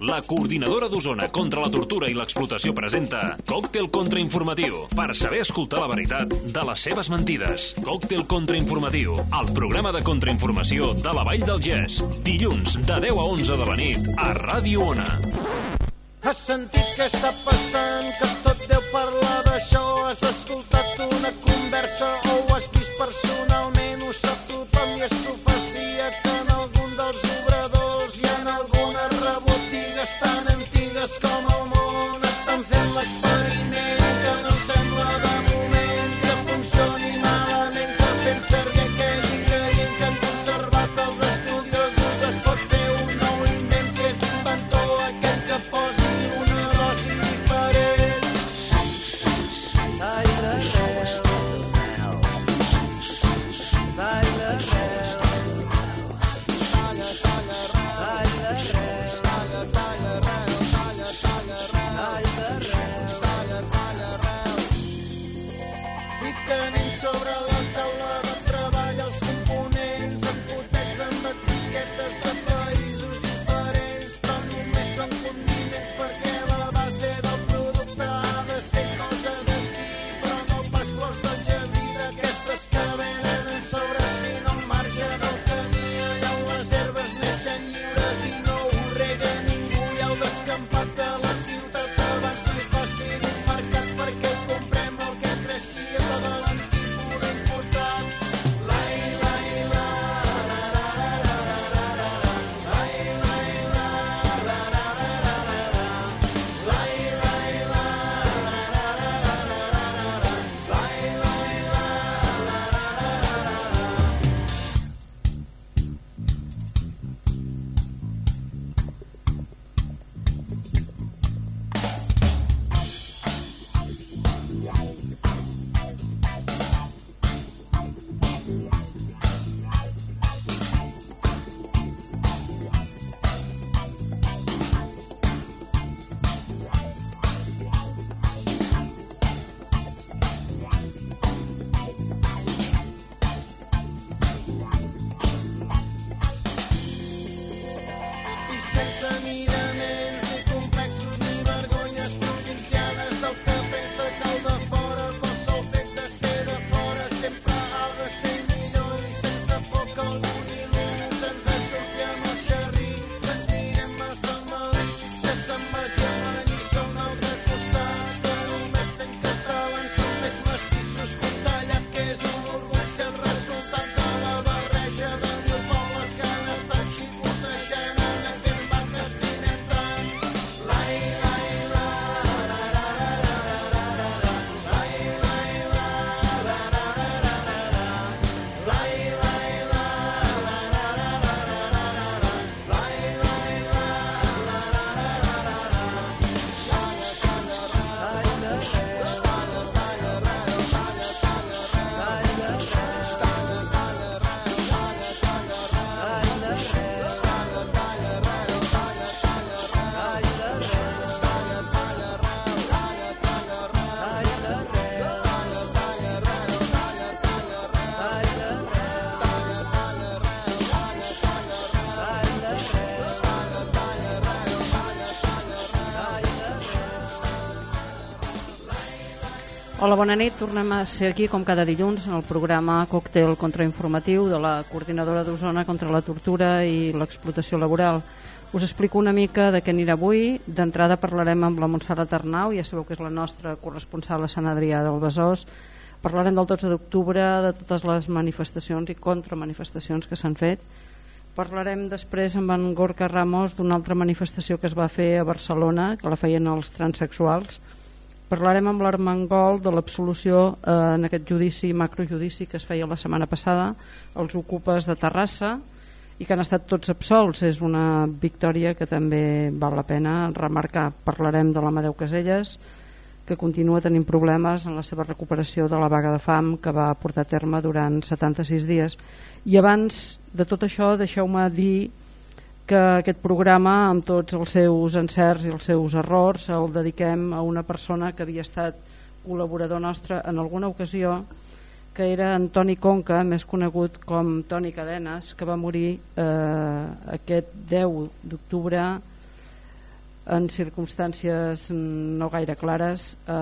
la coordinadora d'Osona contra la tortura i l'explotació presenta Còctel contrainformatiu per saber escoltar la veritat de les seves mentides. Còctel contrainformatiu, el programa de contrainformació de la Vall del Gès. Dilluns de 10 a 11 de la nit a Ràdio Ona. Has sentit què està passant? Que tot deu parlar d'això? Has escoltat una conversa o ho has vist personalment? Ho sap tothom i és Hola, bona nit. Tornem a ser aquí, com cada dilluns, en el programa Còctel contrainformatiu de la Coordinadora d'Osona contra la tortura i l'explotació laboral. Us explico una mica de què anirà avui. D'entrada parlarem amb la Montserrat Arnau, ja sabeu que és la nostra corresponsal a Sant Adrià del Besòs. Parlarem del 12 d'octubre, de totes les manifestacions i contramanifestacions que s'han fet. Parlarem després amb en Gorka Ramos d'una altra manifestació que es va fer a Barcelona, que la feien els transexuals. Parlarem amb l'Armengol de l'absolució eh, en aquest judici, macrojudici que es feia la setmana passada, els ocupes de Terrassa, i que han estat tots absolts. És una victòria que també val la pena remarcar. Parlarem de l'Amadeu Caselles, que continua tenint problemes en la seva recuperació de la vaga de fam que va portar a terme durant 76 dies. I abans de tot això, deixeu-me dir que aquest programa, amb tots els seus encerts i els seus errors, el dediquem a una persona que havia estat col·laborador nostre en alguna ocasió, que era Antoni Conca, més conegut com Toni Cadenes, que va morir eh, aquest 10 d'octubre en circumstàncies no gaire clares a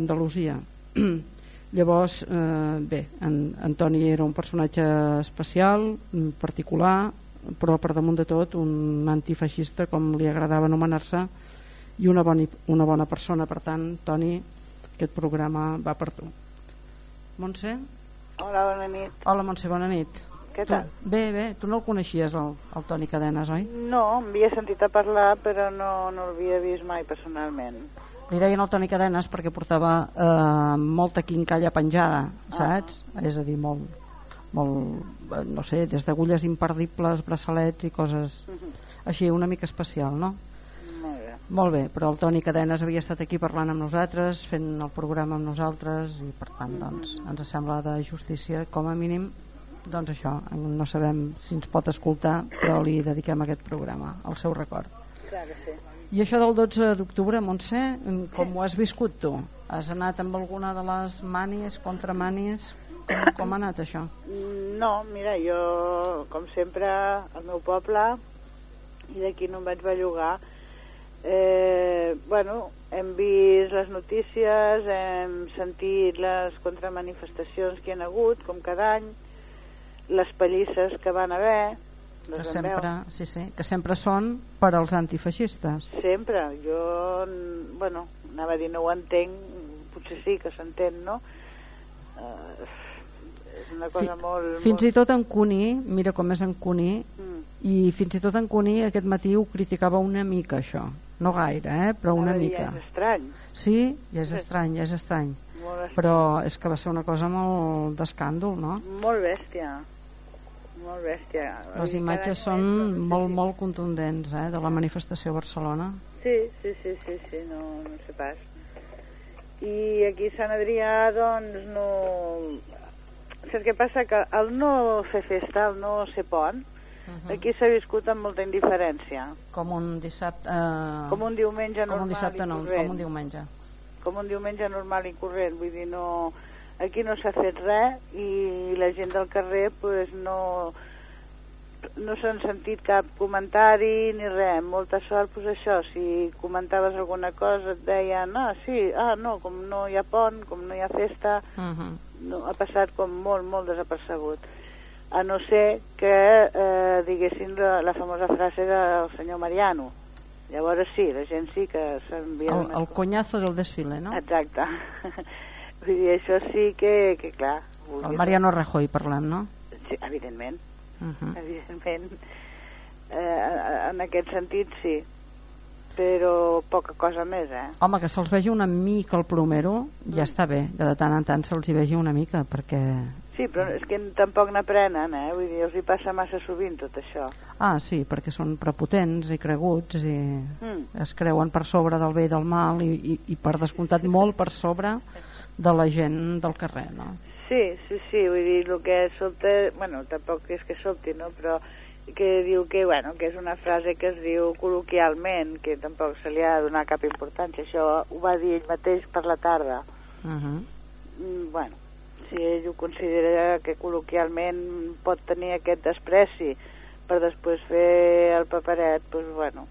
Andalusia. Llavors, eh, bé, en, Antoni era un personatge especial, particular, però per damunt de tot un antifeixista, com li agradava anomenar-se, i una bona, una bona persona. Per tant, Toni, aquest programa va per tu. Montse? Hola, bona nit. Hola, Montse, bona nit. Què tu, tal? Bé, bé. Tu no el coneixies, el, el Toni Cadenes, oi? No, m'havia sentit a parlar, però no, no l'havia vist mai personalment. Li deien el Toni Cadenes perquè portava eh, molta quincalla penjada, saps? Ah. És a dir, molt, molt, no sé, des d'agulles imperdibles, braçalets i coses Uh -huh. així, una mica especial, no? Molt bé. Molt bé, però el Toni Cadenes havia estat aquí parlant amb nosaltres, fent el programa amb nosaltres i per tant doncs, ens sembla de justícia com a mínim doncs això, no sabem si ens pot escoltar però li dediquem aquest programa al seu record Clar que sí. i això del 12 d'octubre, Montse com ho has viscut tu? Has anat amb alguna de les mànies, contramànies com, com ha anat això? No, mira, jo, com sempre, al meu poble, i d'aquí no em vaig bellugar, eh, bueno, hem vist les notícies, hem sentit les contramanifestacions que hi ha hagut, com cada any, les pallisses que van haver, que sempre, veu. sí, sí, que sempre són per als antifeixistes Sempre, jo, bueno, anava a dir no ho entenc, potser sí que s'entén, no? Uh, és una cosa Fi- molt... fins molt... i tot en Cuní, mira com és en Cuní Mm. i fins i tot en Cuní aquest matí ho criticava una mica això no gaire, eh? però una Anava a dir, mica És estrany, sí, ja és estrany, ja és estrany molt, est... però és que va ser una cosa molt d'escàndol no? molt bèstia, molt bèstia. Les imatges són és- molt, molt contundents eh? de la manifestació a Barcelona Sí, sí, sí, sí, sí, no, no sé pas. I aquí a Sant Adrià, doncs, no... Saps què passa? Que el no fer festa, el no ser pont, Mhm. aquí s'ha viscut amb molta indiferència. com un dissabte eh... Com un diumenge com normal un dissabte no, com un diumenge com un diumenge normal i corrent, vull dir, no, aquí no s'ha fet res i la gent del carrer pues, no, no s'han sentit cap comentari ni res, molta sort pues, això, si comentaves alguna cosa et deien, ah sí, ah no, com no hi ha pont, com no hi ha festa uh -huh. no, ha passat com molt, molt desapercebut a no ser que eh, diguessin la, la famosa frase del senyor Mariano llavors sí, la gent sí que s'envia el, el conyazo del desfile no? Exacte. Vull dir, això sí que, que clar... el Mariano Rajoy parlem, no? Sí, evidentment, Uh -huh. evidentment. Eh, en aquest sentit, sí. Però poca cosa més, eh? Home, que se'ls vegi una mica el plomero ja està bé, que de tant en tant se'ls hi vegi una mica, perquè... Sí, però és que tampoc n'aprenen, eh? Vull dir, els hi passa massa sovint tot això. Ah, sí, perquè són prepotents i creguts i Mm. es creuen per sobre del bé i del mal i, i, i per descomptat molt per sobre de la gent del carrer, no? Sí, sí, sí, vull dir, el que sobta... Bueno, tampoc és que sobti, no? Però que diu que, bueno, que és una frase que es diu col·loquialment, que tampoc se li ha de donar cap importància. Això ho va dir ell mateix per la tarda. Uh -huh. Mm, bueno, si ell ho considera que col·loquialment pot tenir aquest despreci per després fer el paperet, doncs bueno,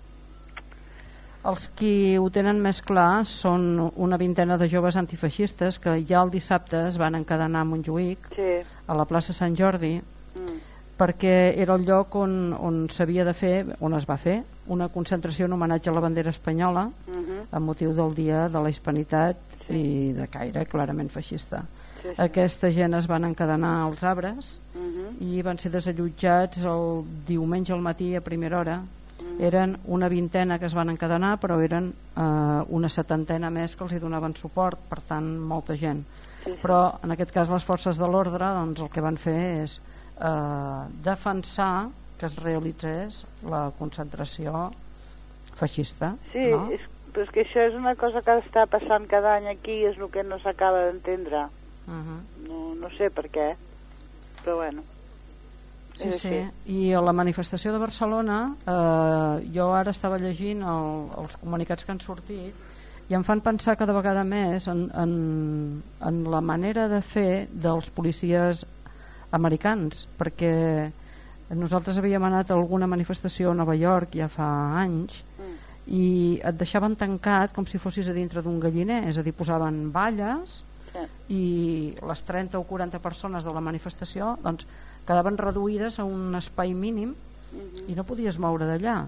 Els qui ho tenen més clar són una vintena de joves antifeixistes que ja el dissabte es van encadenar a Montjuïc, sí. a la plaça Sant Jordi, Mm. perquè era el lloc on, on s'havia de fer, on es va fer, una concentració en homenatge a la bandera espanyola Uh -huh. amb motiu del dia de la hispanitat i de caire clarament feixista. sí, sí. Aquesta gent es van encadenar als arbres Uh -huh. i van ser desallotjats el diumenge al matí a primera hora. Eren una vintena que es van encadenar, però eren eh, una setantena més que els hi donaven suport, per tant, molta gent. Sí, sí. Però en aquest cas les forces de l'ordre doncs, el que van fer és eh, defensar que es realitzés la concentració feixista. Sí, no? és, però és que això és una cosa que està passant cada any aquí és el que no s'acaba d'entendre. Uh -huh. No, no sé per què, però bueno. Sí, és sí. I a la manifestació de Barcelona, eh, jo ara estava llegint el, els comunicats que han sortit i em fan pensar cada vegada més en, en, en la manera de fer dels policies americans, perquè nosaltres havíem anat a alguna manifestació a Nova York ja fa anys i et deixaven tancat com si fossis a dintre d'un galliner, és a dir, posaven valles Sí. i les 30 o 40 persones de la manifestació doncs, quedaven reduïdes a un espai mínim i no podies moure d'allà.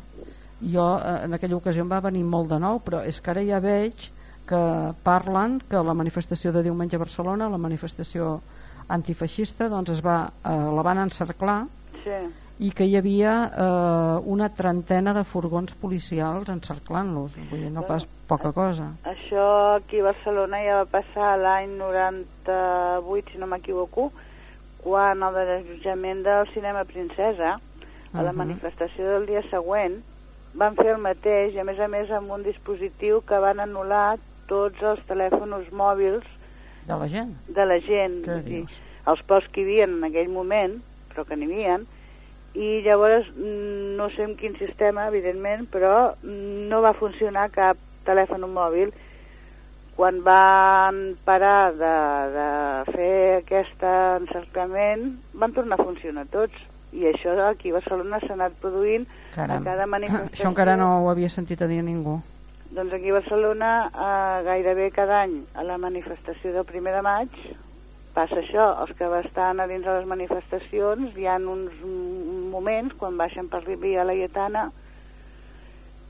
Jo eh, en aquella ocasió em va venir molt de nou però és que ara ja veig que parlen que la manifestació de diumenge a Barcelona la manifestació antifeixista doncs es va, eh, la van encerclar Sí. i que hi havia eh, una trentena de furgons policials encerclant-los. Vull dir, no pas poca cosa. Això aquí a Barcelona ja va passar l'any 98, si no m'equivoco, quan el desallotjament del cinema Princesa, a la Mhm. manifestació del dia següent, van fer el mateix, i a més a més amb un dispositiu que van anul·lar tots els telèfons mòbils de la gent de la gent, dir, els pocs que hi havia en aquell moment, però que n'hi havia, i llavors mm, no sé en quin sistema, evidentment, però no va funcionar cap telèfon mòbil. Quan van parar de, de fer aquest encerclament, van tornar a funcionar tots. I això aquí a Barcelona s'ha anat produint Caram. a cada manifestació. això encara no ho havia sentit a dir ningú Doncs aquí a Barcelona eh, gairebé cada any a la manifestació del primer de maig passa això, els que estan a dins de les manifestacions hi ha uns moments quan baixen per via Laietana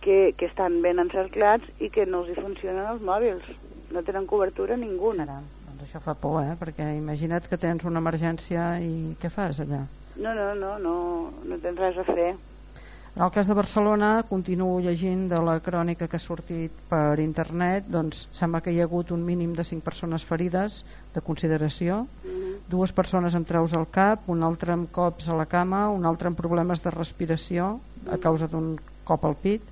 que, que estan ben encerclats i que no els hi funcionen els mòbils no tenen cobertura ningú Caram, doncs això fa por, eh? Perquè imagina't que tens una emergència i què fas allà? no, no, no, no, no tens res a fer. En el cas de Barcelona, continuo llegint de la crònica que ha sortit per internet, doncs sembla que hi ha hagut un mínim de 5 persones ferides de consideració, dues persones amb traus al cap, un altre amb cops a la cama, un altre amb problemes de respiració a causa d'un cop al pit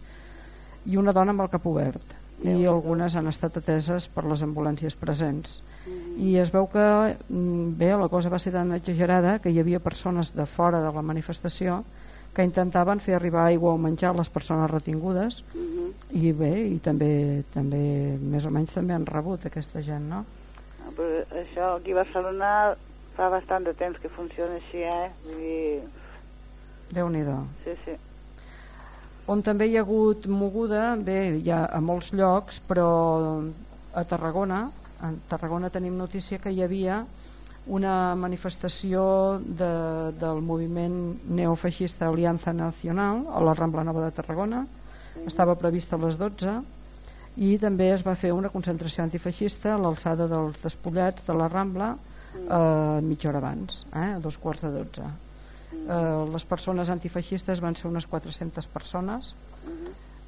i una dona amb el cap obert i algunes han estat ateses per les ambulàncies presents i es veu que mm, bé, la cosa va ser tan exagerada que hi havia persones de fora de la manifestació que intentaven fer arribar aigua o menjar a les persones retingudes i bé, i també, també més o menys també han rebut aquesta gent, no? Ah, però això aquí a Barcelona fa bastant de temps que funciona així, eh? Vull dir, Déu-n'hi-do. sí, sí. On també hi ha hagut moguda, bé, hi ha a molts llocs, però a Tarragona, a Tarragona tenim notícia que hi havia una manifestació de, del moviment neofeixista Alianza Nacional a la Rambla Nova de Tarragona, estava prevista a les 12 i també es va fer una concentració antifeixista a l'alçada dels despullats de la Rambla eh, mitja hora abans, eh, a dos quarts de 12 eh, les persones antifeixistes van ser unes 400 persones.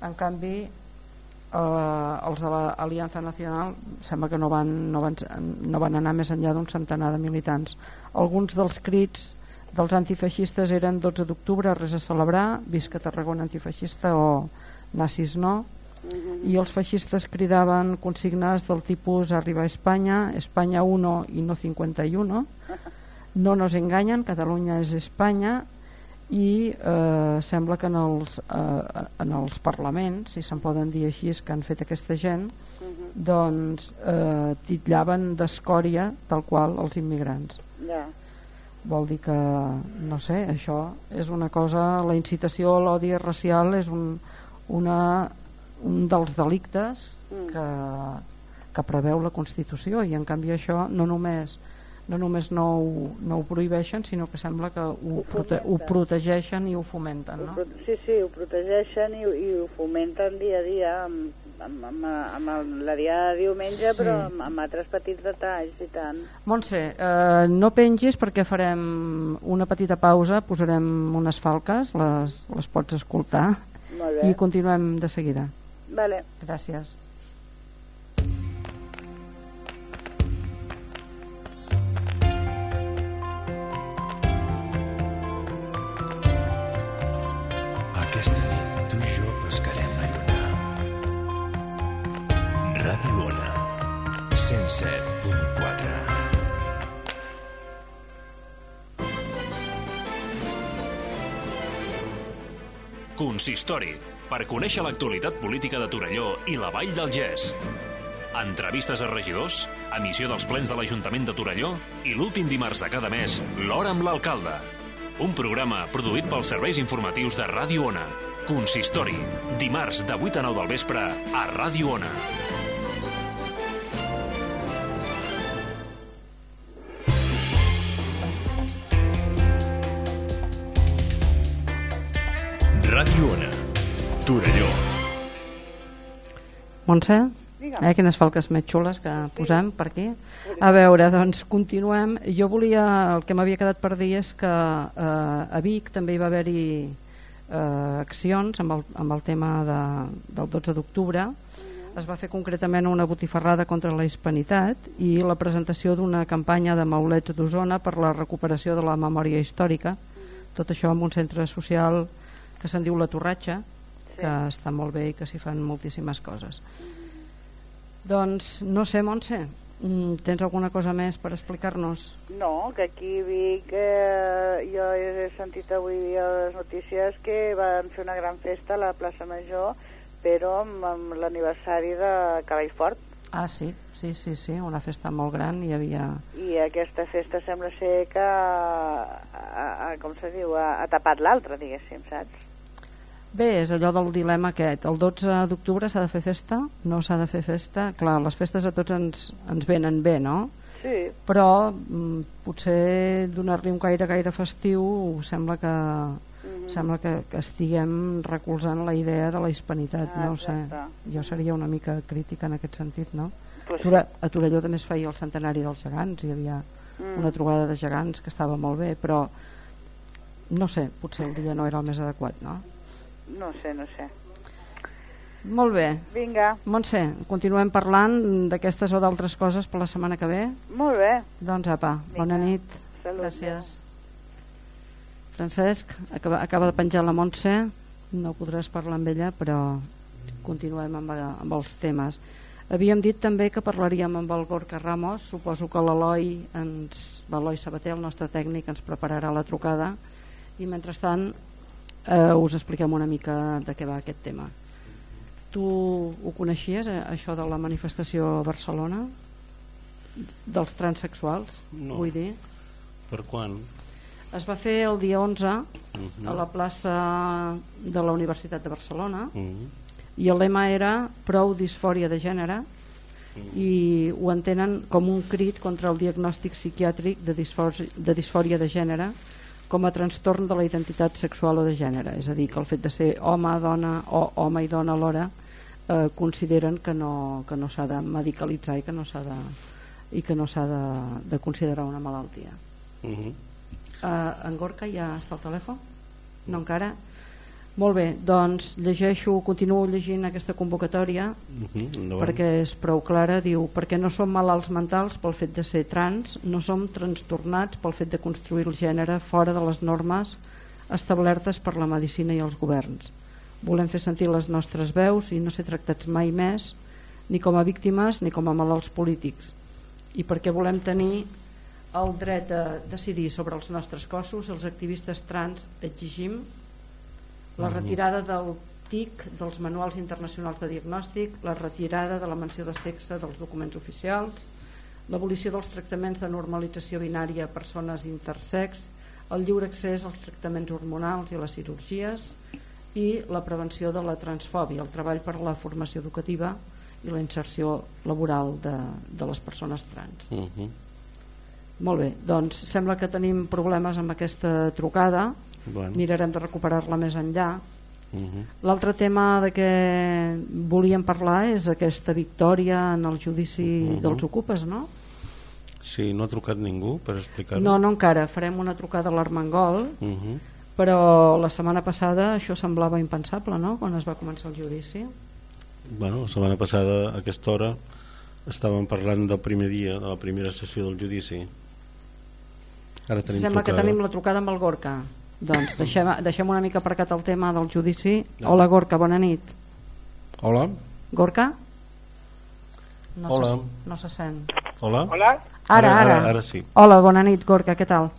En canvi eh, els de l'Aliança Nacional sembla que no van, no, van, no van anar més enllà d'un centenar de militants. Alguns dels crits dels antifeixistes eren 12 d'octubre, res a celebrar visca Tarragona antifeixista o nazis no. I els feixistes cridaven consignes del tipus arriba a Espanya, Espanya 1 i no 51 no nos enganyen, Catalunya és Espanya i eh, sembla que en els, eh, en els parlaments, si se'n poden dir així, que han fet aquesta gent, doncs eh, titllaven d'escòria tal qual els immigrants. Ja. Vol dir que, no sé, això és una cosa, la incitació a l'odi racial és un, una, un dels delictes que, que preveu la Constitució i en canvi això no només no només no ho, no ho prohibeixen sinó que sembla que ho, Ho prote ho protegeixen i ho fomenten Ho no? pro- Sí, sí, ho protegeixen i, i ho fomenten dia a dia amb, amb, amb, amb el, la dia de diumenge, Sí. però amb, amb altres petits detalls i tant. Montse, eh, no pengis perquè farem una petita pausa, posarem unes falques, les, les pots escoltar i continuem de seguida. Vale. Gràcies. Aquesta nit tu i jo pescarem la lluna. Ràdio Ona, 107.4. Consistori, per conèixer l'actualitat política de Torelló i la Vall del Gès. Entrevistes a regidors, emissió dels plens de l'Ajuntament de Torelló i l'últim dimarts de cada mes, l'hora amb l'alcalde. Un programa produït pels serveis informatius de Ràdio Ona. Consistori, dimarts de 8 a 9 del vespre a Ràdio Ona. Ràdio Ona, Torelló. Montse? Eh, quines falques més xules que posem per aquí. A veure, doncs continuem. Jo volia, el que m'havia quedat per dir és que eh, a Vic també hi va haver-hi eh, accions amb el, amb el tema de, del 12 d'octubre. Es va fer concretament una botifarrada contra la hispanitat i la presentació d'una campanya de maulets d'Osona per la recuperació de la memòria històrica. Tot això en un centre social que se'n diu La Torratxa, que està molt bé i que s'hi fan moltíssimes coses. Doncs no sé, Montse, mm, tens alguna cosa més per explicar-nos? No, que aquí a Vic eh, jo he sentit avui a les notícies que van fer una gran festa a la plaça Major però amb, amb l'aniversari de Cavall Fort Ah, sí, sí, sí, sí, una festa molt gran, hi havia... i aquesta festa sembla ser que ha, ha, com se diu, ha, ha tapat l'altra, diguéssim, saps? Bé, és allò del dilema aquest. El 12 d'octubre s'ha de fer festa? No s'ha de fer festa? Clar, les festes a tots ens, ens venen bé, no? Sí, Però mm, potser donar-li un gaire gaire festiu sembla que, sembla que, que estiguem recolzant la idea de la hispanitat, Ah, no ho sé. exacte. Jo seria una mica crítica en aquest sentit, no? pues, Tora, a Torelló també es feia el centenari dels gegants, hi havia Mm. una trobada de gegants que estava molt bé, però no sé, potser el dia no era el més adequat, no? No sé, no sé. Molt bé. Vinga, Montse, continuem parlant d'aquestes o d'altres coses per la setmana que ve? molt bé. Doncs apa, bona Vinga. nit. Salut. Gràcies. Francesc, acaba, acaba de penjar la Montse, no podràs parlar amb ella, però continuem amb, amb els temes. Havíem dit també que parlaríem amb el Gorka Ramos, suposo que l'Eloi Sabater, el nostre tècnic, ens prepararà la trucada i mentrestant eh, us expliquem una mica de què va aquest tema. Tu ho coneixies, eh, això de la manifestació a Barcelona? Dels transexuals, No. vull dir? Per quan? Es va fer el dia 11 Mhm. a la plaça de la Universitat de Barcelona Mhm. i el lema era prou disfòria de gènere i ho entenen com un crit contra el diagnòstic psiquiàtric de, disfòria, de disfòria de gènere com a trastorn de la identitat sexual o de gènere, és a dir, que el fet de ser home, dona o home i dona alhora eh, consideren que no, que no s'ha de medicalitzar i que no s'ha de, i que no s'ha de, de considerar una malaltia. Mhm. Uh, en Gorka ja està al telèfon? No encara? Molt bé, doncs llegeixo, continuo llegint aquesta convocatòria Mhm. Endavant. perquè és prou clara, diu perquè no som malalts mentals pel fet de ser trans, no som trastornats pel fet de construir el gènere fora de les normes establertes per la medicina i els governs. Volem fer sentir les nostres veus i no ser tractats mai més ni com a víctimes ni com a malalts polítics. I perquè volem tenir el dret a decidir sobre els nostres cossos, els activistes trans exigim la retirada del TIC dels manuals internacionals de diagnòstic, la retirada de la menció de sexe dels documents oficials, l'abolició dels tractaments de normalització binària a persones intersex, el lliure accés als tractaments hormonals i a les cirurgies i la prevenció de la transfòbia, el treball per a la formació educativa i la inserció laboral de, de les persones trans. Mhm. Molt bé, doncs sembla que tenim problemes amb aquesta trucada, Bueno. mirarem de recuperar-la més enllà. Mhm. L'altre tema de què volíem parlar és aquesta victòria en el judici Mhm. dels ocupes, no? Sí, no ha trucat ningú per explicar-ho? No, no encara, farem una trucada a l'Armengol, Mhm. però la setmana passada això semblava impensable, no?, quan es va començar el judici. Bueno, la setmana passada a aquesta hora estàvem parlant del primer dia, de la primera sessió del judici. Ara tenim Sembla que trucada. tenim la trucada amb el Gorka. Doncs deixem, deixem una mica aparcat el tema del judici. Hola, Gorka, bona nit. Hola? Gorka? No Hola. Se, no se sent. Hola? Hola, Ara, Ara- ara. ara- ara sí. Hola, bona nit, Gorka, què tal?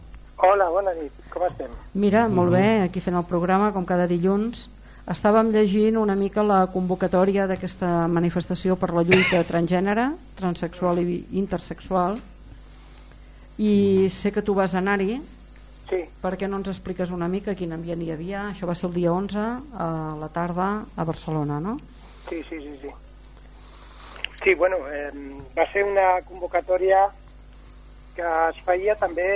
hola, bona nit, com estem? Mira, molt bé, aquí fent el programa, com cada dilluns. Estàvem llegint una mica la convocatòria d'aquesta manifestació per la lluita transgènere, transexual i intersexual i sé que tu vas anar-hi Sí, per què no ens expliques una mica quin ambient hi havia? Això va ser el dia 11 a la tarda a Barcelona, no? sí, sí, sí. Sí, sí bueno, eh, va ser una convocatòria que es feia també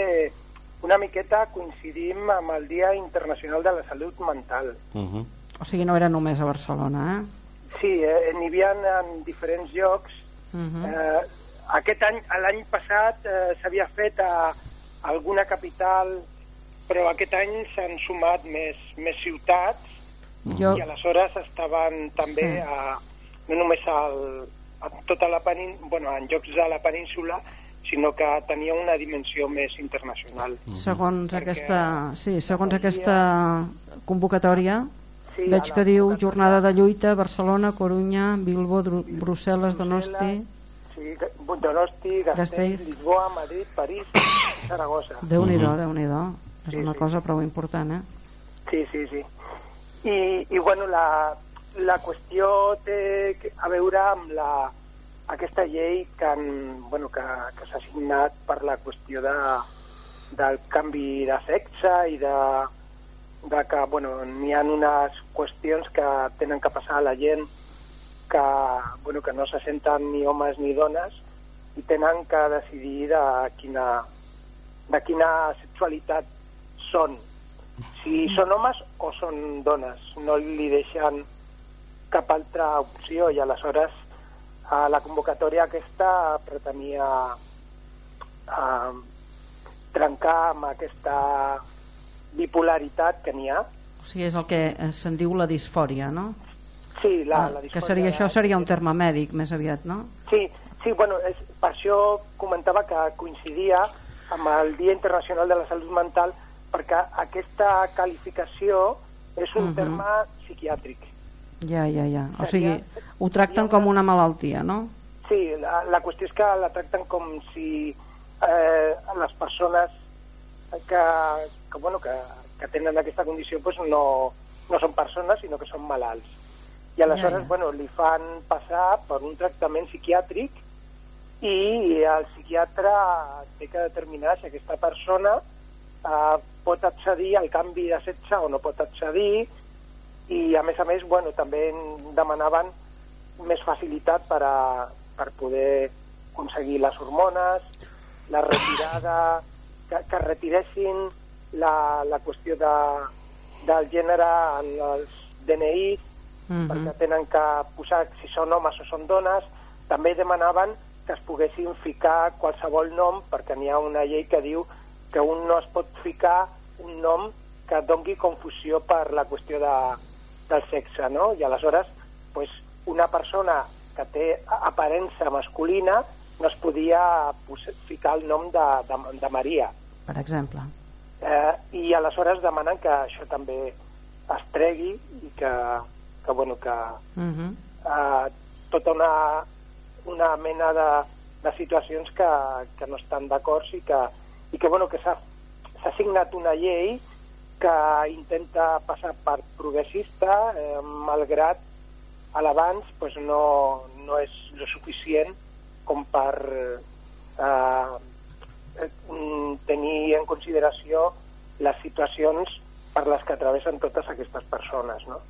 una miqueta coincidim amb el Dia Internacional de la Salut Mental. Uh -huh. O sigui, no era només a Barcelona, eh? Sí, eh, n'hi havia en diferents llocs. Uh -huh. Eh, aquest any, l'any passat, eh, s'havia fet a alguna capital, però aquest any s'han sumat més, més ciutats Jo, i aleshores estaven també Sí. a, no només al, a tota la penín, bueno, en llocs de la península, sinó que tenia una dimensió més internacional. segons Perquè aquesta, sí, segons dia- aquesta convocatòria, Sí, veig que diu jornada de lluita Barcelona, Corunya, Bilbo, Dru- Brussel·les, Donosti... Sí, Donosti, Gasteiz, Gasteiz. Lisboa, Madrid, París, Saragossa. Déu-n'hi-do, Mhm. Déu-n'hi-do. És Sí, una sí. cosa prou important, eh? Sí, sí, sí. I, i bueno, la, la qüestió té a veure amb la, aquesta llei que, han, bueno, que, que s'ha signat per la qüestió de, del canvi de sexe i de, de que bueno, n'hi ha unes qüestions que tenen que passar a la gent que, bueno, que no se senten ni homes ni dones i tenen que decidir de quina, de quina sexualitat són si són homes o són dones. No li deixen cap altra opció i aleshores a la convocatòria aquesta pretenia eh, trencar amb aquesta bipolaritat que n'hi ha. O sigui, és el que eh, se'n diu la disfòria, no? Sí, la, Ah, la que disfòria seria, de- això seria un terme mèdic, més aviat, no? Sí, sí bueno, és, per això comentava que coincidia amb el Dia Internacional de la Salut Mental perquè aquesta qualificació és un Mhm. terme psiquiàtric. Ja, ja, ja. O Seria- sigui, ho tracten com una malaltia, no? Sí, la, la qüestió és que la tracten com si eh, les persones que, que, bueno, que, que tenen aquesta condició pues no, no són persones, sinó que són malalts. I aleshores Ja, ja. Bueno, li fan passar per un tractament psiquiàtric i el psiquiatre té que determinar si aquesta persona eh, pot accedir al canvi de sexe o no pot accedir i a més a més bueno, també en demanaven més facilitat per, a, per poder aconseguir les hormones, la retirada, que, que retiressin la, la qüestió de, del gènere en els DNI, Mhm. perquè tenen que posar si són homes o són dones. També demanaven que es poguessin ficar qualsevol nom, perquè n'hi ha una llei que diu que un no es pot ficar un nom que dongui confusió per la qüestió de, del sexe, no? I aleshores, pues, una persona que té aparença masculina no es podia ficar el nom de, de, de Maria. Per exemple. Eh, I aleshores demanen que això també es tregui i que, que, bueno, que Mhm. eh, tota una, una mena de, de situacions que, que no estan d'acord i que, i que, bueno, que s'ha s'ha signat una llei que intenta passar per progressista, eh, malgrat a l'abans pues, no, no és lo suficient com per eh, eh, tenir en consideració les situacions per les que travessen totes aquestes persones, no?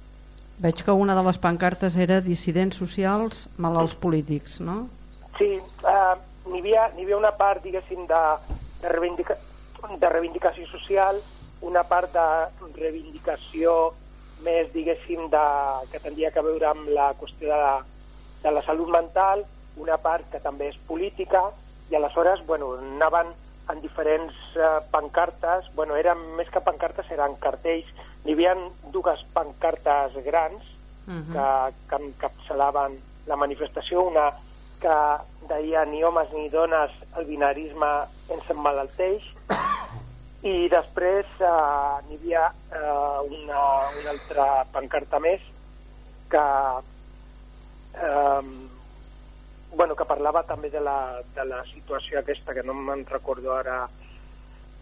Veig que una de les pancartes era dissidents socials, malalts polítics, no? Sí, eh, n'hi havia, havia una part, diguéssim, de, de, reivindica, de reivindicació social, una part de reivindicació més, diguéssim, de, que tindria que veure amb la qüestió de la, de la salut mental, una part que també és política, i aleshores, bueno, anaven en diferents eh, pancartes, bueno, eren més que pancartes, eren cartells, n'hi havia dues pancartes grans, Mhm. que, que encapçalaven la manifestació, una que deia ni homes ni dones, el binarisme ens emmalalteix, i després eh, n'hi havia eh, una, una altra pancarta més que, eh, bueno, que parlava també de la, de la situació aquesta, que no me'n recordo ara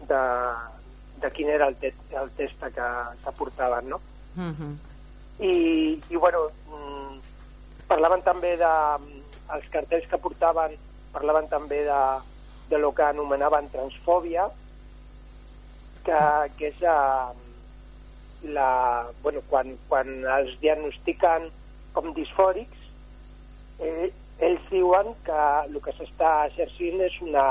de, de quin era el, te el text que, que portaven, no? Mhm. I, i bueno, mm, parlaven també de... Els cartells que portaven parlaven també de, de lo que anomenaven transfòbia, que, que és eh, la, bueno, quan, quan els diagnostiquen com disfòrics, eh, ells diuen que el que s'està exercint és una,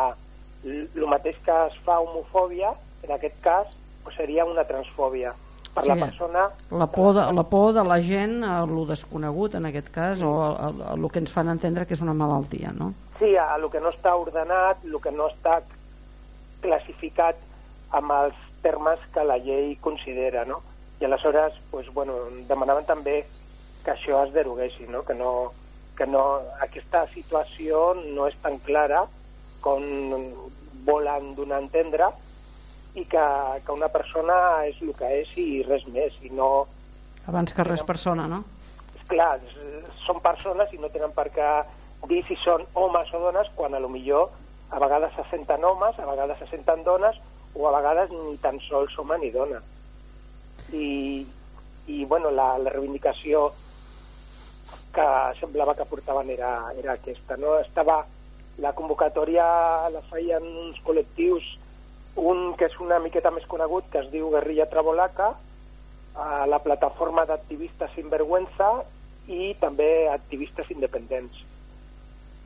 el mateix que es fa homofòbia, en aquest cas, pues seria una transfòbia. Per Sí. la persona... La por, de, la por de la gent a lo desconegut, en aquest cas, o a, a, a lo que ens fan entendre que és una malaltia, no? Sí, a lo que no està ordenat, el que no està classificat amb els termes que la llei considera, no? I aleshores, pues, bueno, demanaven també que això es deroguessi, no? Que no, que no, aquesta situació no és tan clara com volen donar a entendre i que, que una persona és el que és i res més, i no, Abans que res persona, no? clar, són persones i no tenen per què dir si són homes o dones quan a lo millor a vegades se senten homes, a vegades se senten dones o a vegades ni tan sols home ni dona. I, i bueno, la, la reivindicació que semblava que portaven era, era aquesta. No? Estava, la convocatòria la feien uns col·lectius, un que és una miqueta més conegut, que es diu Guerrilla Travolaca, a la plataforma d'activistes sinvergüenza i també activistes independents.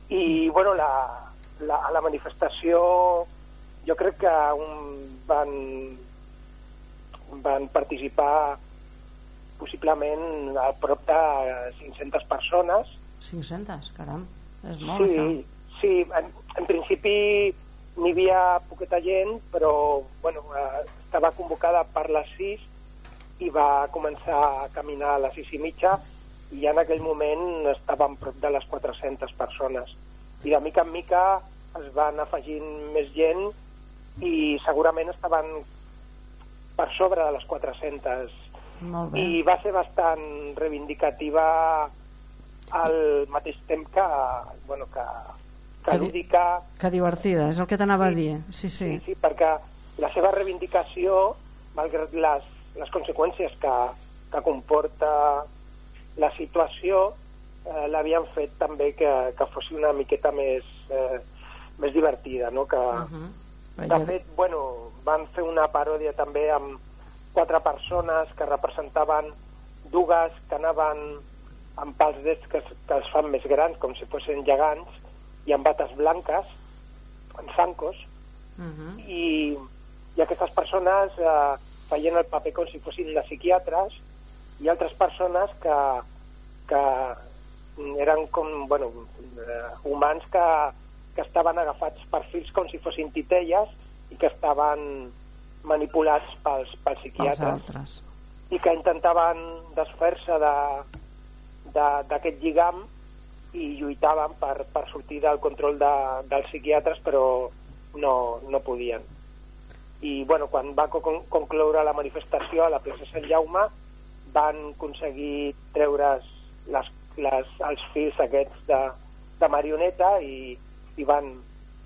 I, bueno, la, la, a la manifestació jo crec que un, van, van participar possiblement a prop de 500 persones 500, caram, és molt Sí, això. sí en, en principi n'hi havia poqueta gent, però bueno, eh, estava convocada per les 6 i va començar a caminar a les 6 i mitja i ja en aquell moment estàvem prop de les 400 persones. I de mica en mica es van afegint més gent i segurament estaven per sobre de les 400 Molt bé. i va ser bastant reivindicativa al mateix temps que, bueno, que, que Que di- lúdica, Que divertida, és el que t'anava a Sí. dir. Sí, sí. sí, sí, perquè la seva reivindicació, malgrat les, les conseqüències que, que comporta la situació, eh, l'havien fet també que, que fos una miqueta més, eh, més divertida, no? que, Uh -huh. de fet, bueno, van fer una paròdia també amb quatre persones que representaven dugues que anaven amb pals d'ets que, que els fan més grans, com si fossin gegants, i amb bates blanques, amb zancos, Uh -huh. i, i aquestes persones eh, feien el paper com si fossin de psiquiatres i altres persones que, que eren com, bueno, eh, humans que, que estaven agafats per fils com si fossin titelles i que estaven manipulats pels, pels Els psiquiatres i que intentaven desfer-se de- de- d'aquest lligam i lluitaven per, per sortir del control de, dels psiquiatres però no, no podien. I bueno, quan va con concloure la manifestació a la plaça Sant Jaume van aconseguir treure's les, les, els fils aquests de, de marioneta i, i van,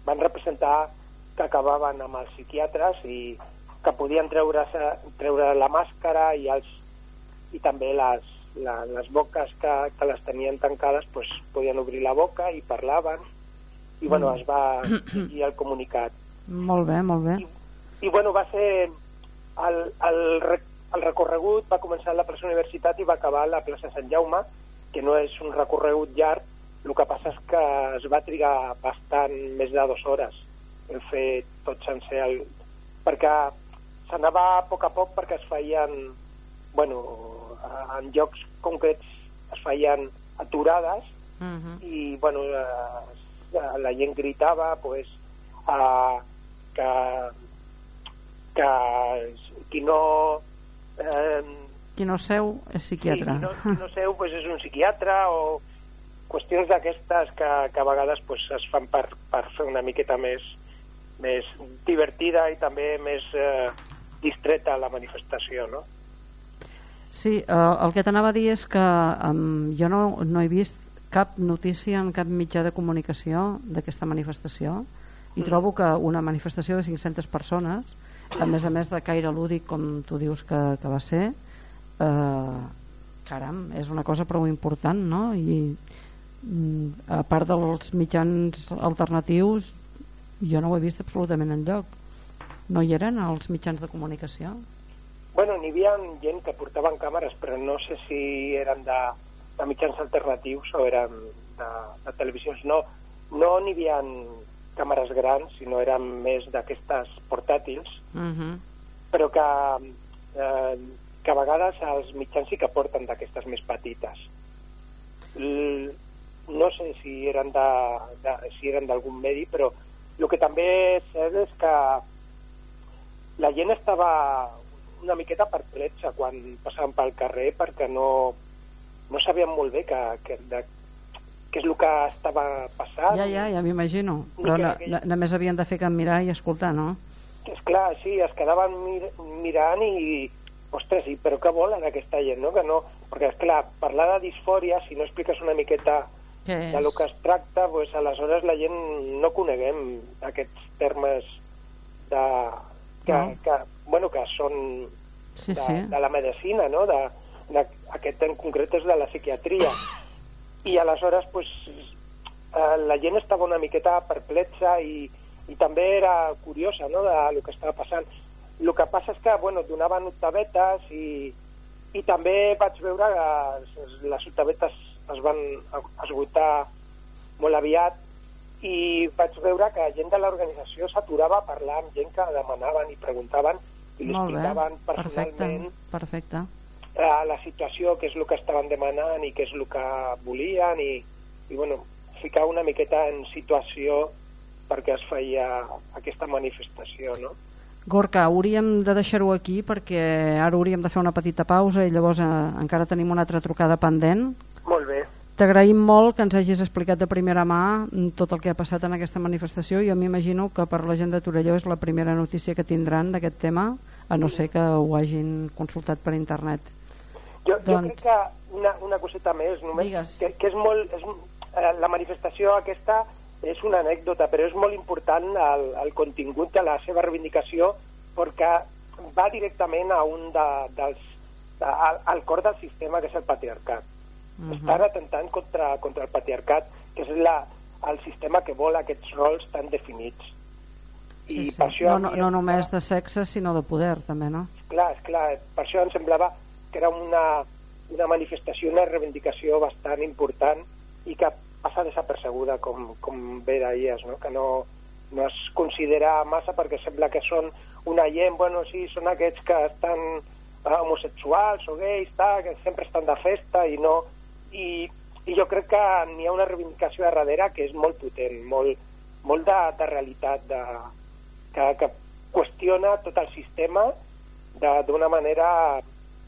van representar que acabaven amb els psiquiatres i que podien treure, treure la màscara i, els, i també les, la, les boques que, que les tenien tancades pues, podien obrir la boca i parlaven. I bueno, es va llegir el comunicat. Molt bé, molt bé. i, i bueno, va ser el, el, el recorregut va començar a la plaça Universitat i va acabar a la plaça Sant Jaume que no és un recorregut llarg el que passa és que es va trigar bastant més de dues hores en fer tot sencer el... perquè s'anava a poc a poc perquè es feien bueno, en llocs concrets es feien aturades Uh -huh. i bueno, eh, la gent gritava pues, eh, que, que qui no eh, Qui no seu és psiquiatre. Sí, qui no, qui no seu pues, és un psiquiatre o qüestions d'aquestes que, que a vegades pues, es fan per, per fer una miqueta més, més divertida i també més eh, distreta la manifestació, no? Sí, eh, el que t'anava a dir és que um, jo no, no he vist cap notícia en cap mitjà de comunicació d'aquesta manifestació i trobo que una manifestació de 500 persones, a més a més de caire lúdic com tu dius que, que va ser, eh, caram, és una cosa prou important, no? I mm, a part dels mitjans alternatius, jo no ho he vist absolutament enlloc. No hi eren els mitjans de comunicació? Bueno, n'hi havia gent que portaven càmeres, però no sé si eren de, de mitjans alternatius o eren de, de televisions. No no n'hi havia càmeres grans, sinó eren més d'aquestes portàtils, Uh -huh. però que, eh, que a vegades els mitjans sí que porten d'aquestes més petites. L no sé si eren de, de, si eren d'algun medi, però el que també és cert és que la gent estava una miqueta perplexa quan passaven pel carrer perquè no, no sabien molt bé que, que, de, què és el que estava passant. Ja, ja, ja m'imagino. Però que na, aquell- només havien de fer que mirar i escoltar, no? És clar, sí, es quedaven mir mirant i, ostres, i però què volen aquesta gent, no? Que no perquè, és clar, parlar de disfòria, si no expliques una miqueta Què de lo és? que es tracta, pues, aleshores la gent no coneguem aquests termes de, que, No. que, bueno, que són Sí, de, sí. de la medicina, no? De, de, aquest en concret és de la psiquiatria. I aleshores, pues, eh, la gent estava una miqueta perplexa i, i també era curiosa no? de lo que estava passant. El que passa és que bueno, donaven octavetes i, i també vaig veure que les octavetes es van esgotar molt aviat i vaig veure que gent de l'organització s'aturava a parlar amb gent que demanaven i preguntaven i li Molt bé, explicaven perfecte, personalment perfecte. Eh, la situació, què és el que estaven demanant i què és el que volien i, i bueno, ficar una miqueta en situació perquè es feia aquesta manifestació, no? Gorka, hauríem de deixar-ho aquí perquè ara hauríem de fer una petita pausa i llavors eh, encara tenim una altra trucada pendent. Molt bé. T'agraïm molt que ens hagis explicat de primera mà tot el que ha passat en aquesta manifestació. Jo m'imagino que per la gent de Torelló és la primera notícia que tindran d'aquest tema, a no ser que ho hagin consultat per internet. Jo, jo Doncs- crec que una, una coseta més, només, Digues. que, que és molt... És, eh, la manifestació aquesta és una anècdota, però és molt important el, el contingut de la seva reivindicació perquè va directament a un de, dels, de, al, al cor del sistema que és el patriarcat. Uh -huh. Estan atentant contra, contra el patriarcat, que és la, el sistema que vol aquests rols tan definits. Sí, sí. per això No, no, no només de sexe, sinó de poder, també, no? Clar, és clar, per això em semblava que era una, una manifestació, una reivindicació bastant important i que passa desapercebuda, com, com bé deies, no? que no, no es considera massa perquè sembla que són una gent, bueno, sí, són aquests que estan eh, homosexuals o gais, tal, que sempre estan de festa i no... I, i jo crec que n'hi ha una reivindicació a darrere que és molt potent, molt, molt de, de realitat, de, que, que qüestiona tot el sistema d'una manera,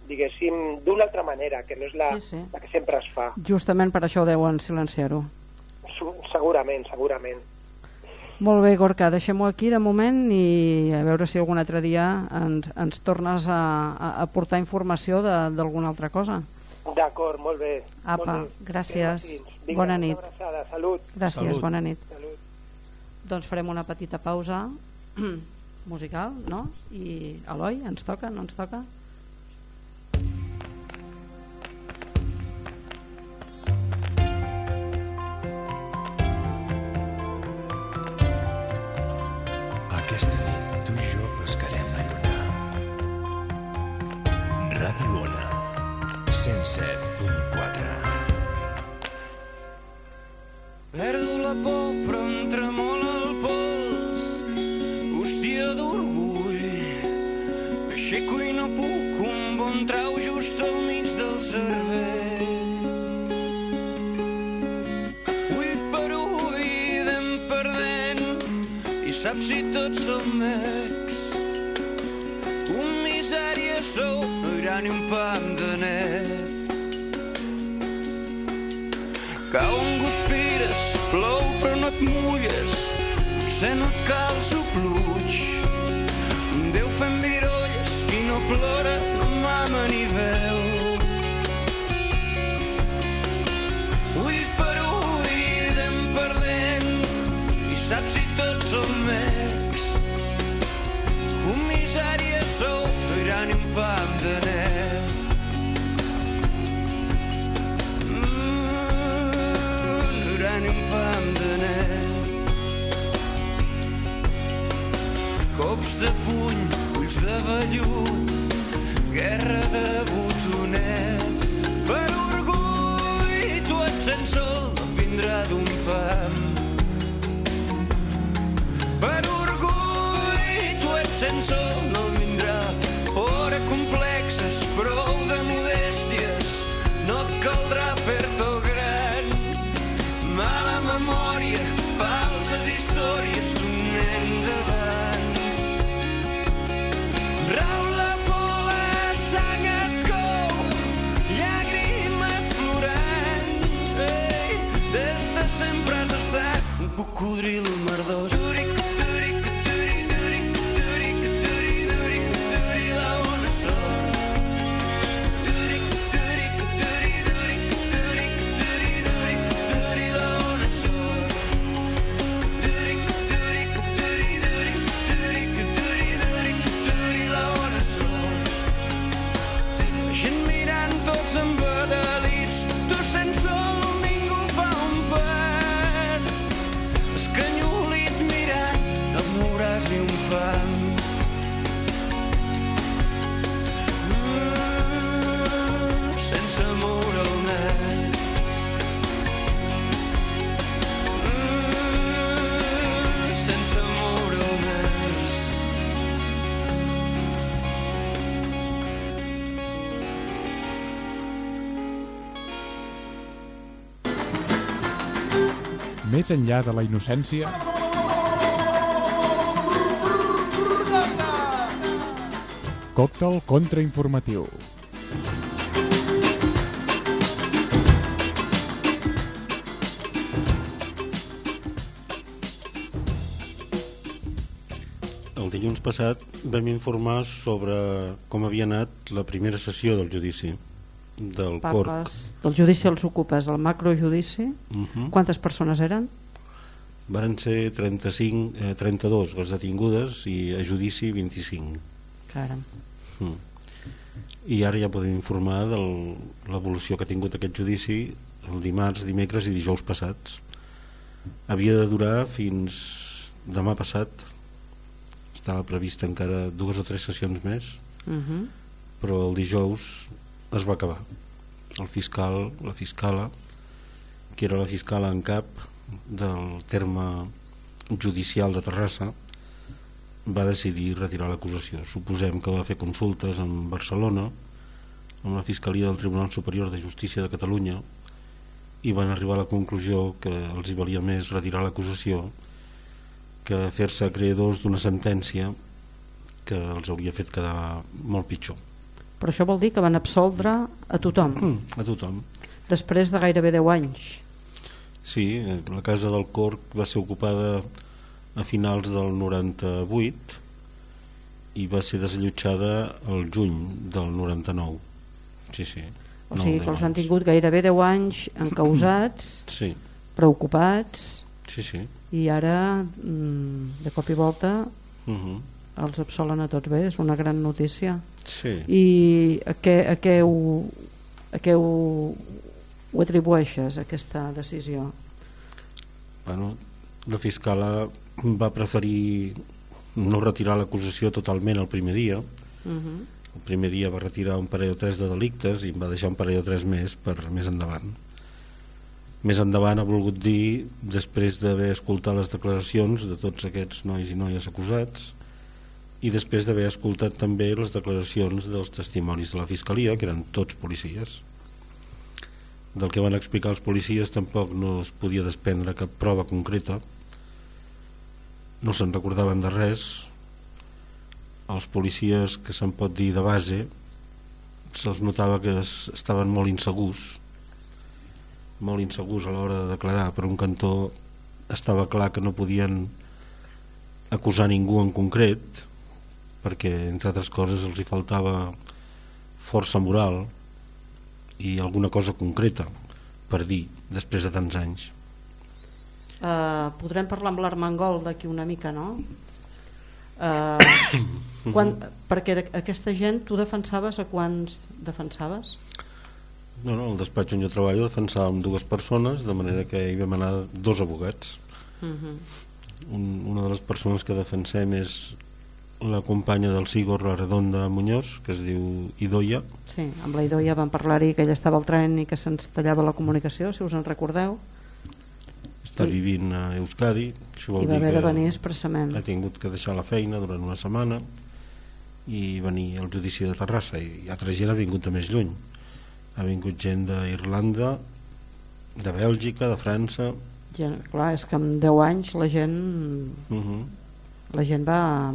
diguéssim, d'una altra manera, que no és la, Sí, sí. la que sempre es fa. Justament per això deuen silenciar-ho. Segurament, segurament. Molt bé, Gorka, deixem-ho aquí de moment i a veure si algun altre dia ens, ens tornes a, a, a portar informació de- d'alguna altra cosa. D'acord, molt bé. Apa, molt bé. gràcies. Vinga, Bona nit. abraçada. Salut. Gràcies, Salut. bona nit. Salut. Doncs farem una petita pausa musical, no? I Eloi, ens toca, no ens toca? 107.4. Perdo la por però em tremola el pols. Hòstia d'orgull. No puc un bon trau i saps si Un misèria sou, no hi haurà ni un pam de net Cau on guspires, plou però no et mulles, potser no et cal sopluig. Un Déu fent virolles i no plora, no mama ni veu. Ull per ull anem perdent i saps si tots som ex. Un misèria sou, no hi ni un pam de net. Ulls de vellut, guerra de botonets. Per orgull, tu ets sense sol, no vindrà d'un fam. Per orgull, tu ets sense sol, Més enllà de la innocència, còctel contrainformatiu. El dilluns passat vam informar sobre com havia anat la primera sessió del judici del Corc. Parles del judici als ocupes, el macrojudici. Uh -huh. Quantes persones eren? Varen ser 35, eh, 32 les detingudes i a judici 25. Caram. Mm. I ara ja podem informar de l'evolució que ha tingut aquest judici el dimarts, dimecres i dijous passats. Havia de durar fins demà passat. Estava previst encara dues o tres sessions més, Uh -huh. però el dijous es va acabar. El fiscal, la fiscala, que era la fiscala en cap del terme judicial de Terrassa, va decidir retirar l'acusació. Suposem que va fer consultes en Barcelona, amb la Fiscalia del Tribunal Superior de Justícia de Catalunya, i van arribar a la conclusió que els hi valia més retirar l'acusació que fer-se acreedors d'una sentència que els hauria fet quedar molt pitjor. Però això vol dir que van absoldre a tothom, Mm, a tothom. després de gairebé 10 anys. Sí, la casa del Corc va ser ocupada a finals del 98 i va ser desallotjada el juny del 99. Sí, sí. O sigui que els han tingut gairebé 10 anys encausats, Sí, preocupats, sí, sí. i ara, mm, de cop i volta, Uh -huh. els absolen a tots bé, és una gran notícia. Sí. I a què, a què, ho, a què ho, ho atribueixes, aquesta decisió? Bueno, la fiscala va preferir no retirar l'acusació totalment el primer dia. Uh -huh. El primer dia va retirar un parell o tres de delictes i en va deixar un parell o tres més per més endavant. Més endavant ha volgut dir, després d'haver escoltat les declaracions de tots aquests nois i noies acusats, i després d'haver escoltat també les declaracions dels testimonis de la Fiscalia, que eren tots policies. Del que van explicar els policies tampoc no es podia desprendre cap prova concreta, no se'n recordaven de res, els policies que se'n pot dir de base se'ls notava que es, estaven molt insegurs. Molt insegurs a l'hora de declarar per un cantó estava clar que no podien acusar ningú en concret perquè entre altres coses els hi faltava força moral i alguna cosa concreta per dir després de tants anys Uh, podrem parlar amb l'Armengol d'aquí una mica, no? Uh, quan, perquè aquesta gent tu defensaves a quants defensaves? no, no, el despatx on jo treballo defensàvem dues persones de manera que hi vam anar dos abogats Uh -huh. un, una de les persones que defensem és la companya del Sigor, Redonda Muñoz, que es diu Idoia. Sí, amb la Idoia vam parlar-hi que ella estava al tren i que se'ns tallava la comunicació, si us en recordeu. Està I- vivint a Euskadi. Això vol I va dir haver de que venir expressament. Ha tingut que deixar la feina durant una setmana i venir al judici de Terrassa. I altra gent ha vingut de més lluny. Ha vingut gent d'Irlanda, de Bèlgica, de França... Ja, clar, és que en 10 anys la gent, Uh -huh. la gent va,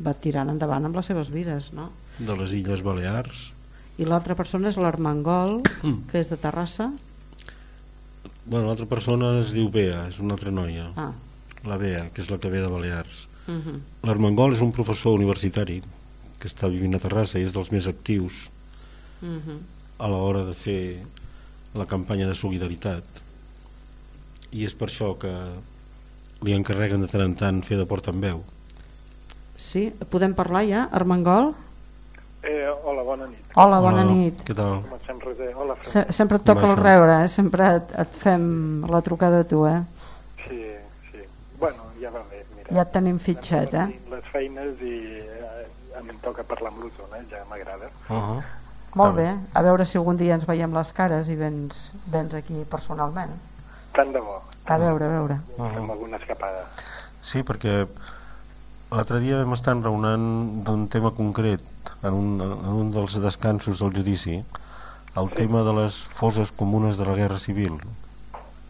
va tirant endavant amb les seves vides, no? de les Illes Balears. I l'altra persona és l'Armengol, Mm. que és de Terrassa. Bueno, l'altra persona es diu Bea, és una altra noia. Ah. La Bea, que és la que ve de Balears. Uh -huh. L'Armengol és un professor universitari que està vivint a Terrassa i és dels més actius Uh -huh. a l'hora de fer la campanya de solidaritat i és per això que li encarreguen de tant en tant fer de portaveu Sí, podem parlar ja, Armengol? Eh, hola, bona nit. Hola, bona nit. què tal? Comencem, Roser. Hola, Fran. Se sempre et toca el rebre, eh? sempre et, et fem la trucada a tu, eh? Sí, sí. Bueno, ja va bé, mira. Ja et tenim fitxet, eh? Les feines i eh, a mi em toca parlar amb l'Osona, eh? ja m'agrada. Uh -huh. Molt bé, a veure si algun dia ens veiem les cares i vens, vens aquí personalment. Tant de bo. A veure, a veure. Fem alguna escapada. Sí, perquè l'altre dia vam estar enraonant d'un tema concret en un, en un dels descansos del judici el Sí. tema de les foses comunes de la Guerra Civil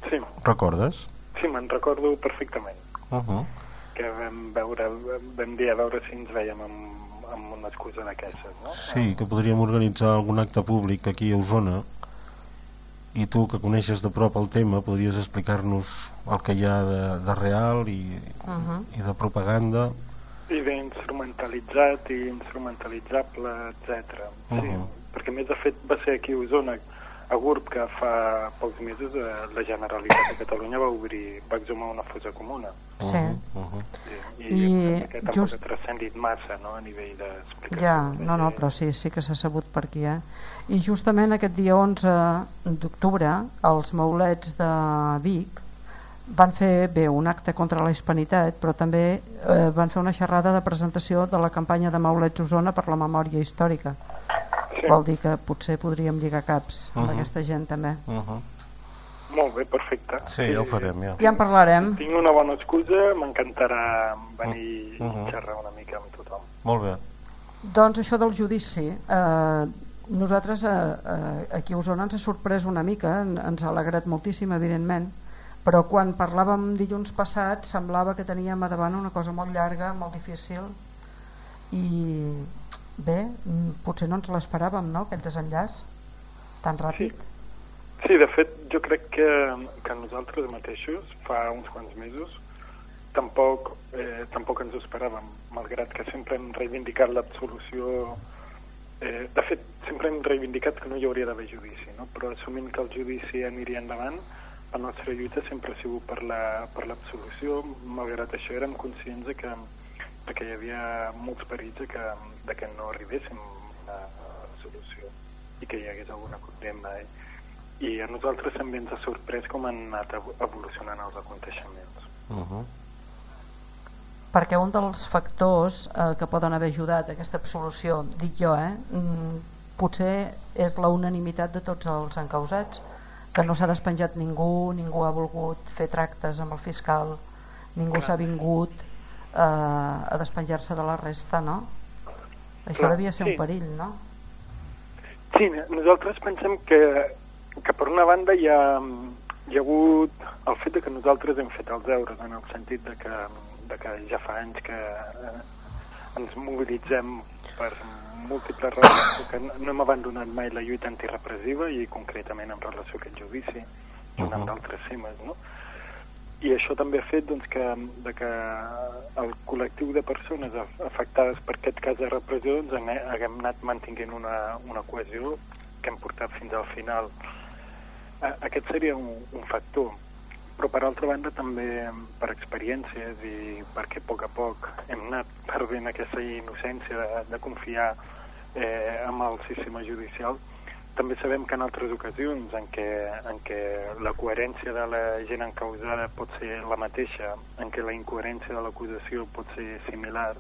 Sí, recordes? sí, me'n recordo perfectament. Uh -huh. Que vam veure, vam dir a veure si ens veiem amb, amb una excusa d'aquestes, no? Sí, que podríem organitzar algun acte públic aquí a Osona i tu que coneixes de prop el tema podries explicar-nos el que hi ha de, de real i, Uh -huh. i de propaganda I d'instrumentalitzat i instrumentalitzable, etc. Sí, Uh -huh. perquè més de fet va ser aquí a Osona, a Gurb, que fa pocs mesos eh, la Generalitat de Catalunya va obrir, va exhumar una fosa comuna. Sí. Uh -huh. I, I i que tampoc just- ha transcendit massa no, a nivell d'explicació. Ja, no, no, però sí, sí que s'ha sabut per aquí, eh? I justament aquest dia 11 d'octubre, els maulets de Vic van fer bé un acte contra la hispanitat, però també eh, van fer una xerrada de presentació de la campanya de Maulets Osona per la memòria històrica. Sí. Vol dir que potser podríem lligar caps amb Mhm. aquesta gent també. Uh -huh. Molt bé, perfecte. Sí, ja ho farem, ja. Ja en parlarem. Tinc una bona excusa, m'encantarà venir Uh -huh. i xerrar una mica amb tothom. Molt bé. Doncs això del judici, eh, nosaltres eh, eh, aquí a Osona ens ha sorprès una mica, en- ens ha alegrat moltíssim, evidentment, però quan parlàvem dilluns passat semblava que teníem a davant una cosa molt llarga, molt difícil, i bé, mm, potser no ens l'esperàvem, no?, aquest desenllaç tan ràpid. Sí, de fet, jo crec que, que nosaltres mateixos, fa uns quants mesos, tampoc, eh, tampoc ens ho esperàvem, malgrat que sempre hem reivindicat l'absolució... Eh, de fet, sempre hem reivindicat que no hi hauria d'haver judici, no? però assumint que el judici aniria endavant, la nostra lluita sempre ha sigut per la- per l'absolució, malgrat això érem conscients de que, de que hi havia molts perills de que, de que no arribéssim a la solució i que hi hagués alguna condemna. Eh? I a nosaltres també ens ha sorprès com han anat evo- evolucionant els aconteixements. Uh -huh. perquè un dels factors eh, que poden haver ajudat a aquesta absolució, dic jo, eh, mm, potser és la unanimitat de tots els encausats, que no s'ha despenjat ningú, ningú ha volgut fer tractes amb el fiscal, ningú s'ha vingut eh, a despenjar-se de la resta, no? Això Clar, devia ser sí. un perill, no? Sí, nosaltres pensem que, que per una banda hi ha, hi ha hagut el fet de que nosaltres hem fet els deures en el sentit de que, de que ja fa anys que eh, ens mobilitzem per múltiples raons, que no no hem abandonat mai la lluita antirepressiva i concretament en relació a aquest judici, junt amb Mhm. d'altres temes, no? I això també ha fet doncs, que, de que el col·lectiu de persones af- afectades per aquest cas de repressió doncs, haguem anat mantinguent una, una cohesió que hem portat fins al final. A- Aquest seria un, un factor, però per altra banda també per experiències i perquè a poc a poc hem anat perdent aquesta innocència de, de confiar eh, en el sistema judicial, també sabem que en altres ocasions en què, en què la coherència de la gent encausada pot ser la mateixa, en què la incoherència de l'acusació pot ser similar,